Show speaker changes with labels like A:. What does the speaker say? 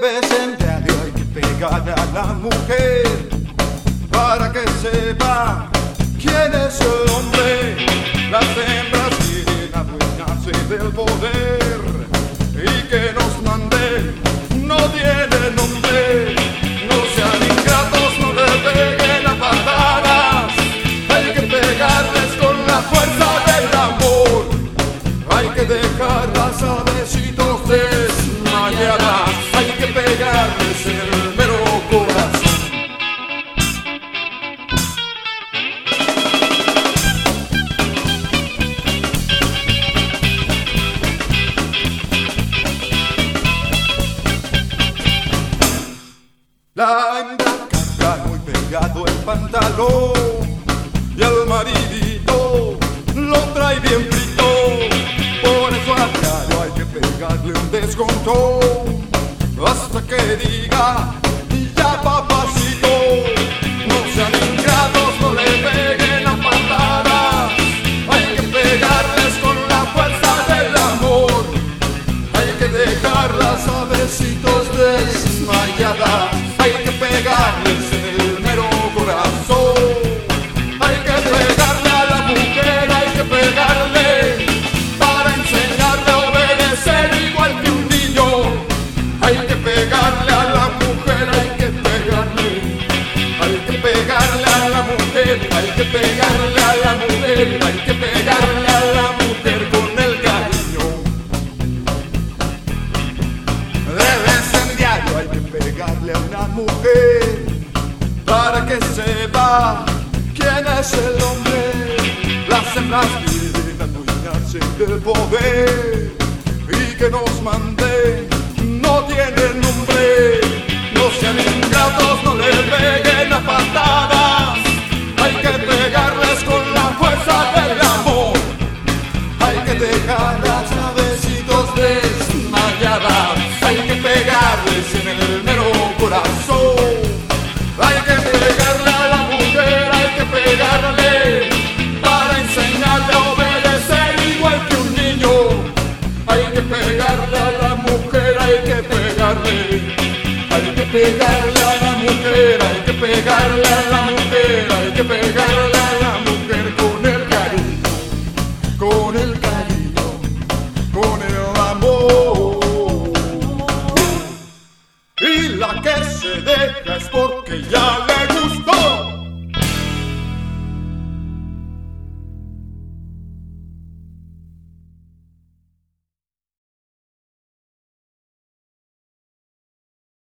A: debes hay que pegarle a la mujer para que sepa quién es el hombre. La hembra carga muy pegado el pantalón y al maridito lo trae bien frito. Por eso a diario hay que pegarle un descontón hasta que diga quién es el hombre. Las hembras piden a dueñarse del poder y que nos mande, no tiene nombre. No sean ingratos, no le peguen a patadas, hay que pegarles con la fuerza del amor, hay que dejarlas a besitos desmayadas. olvidarlo.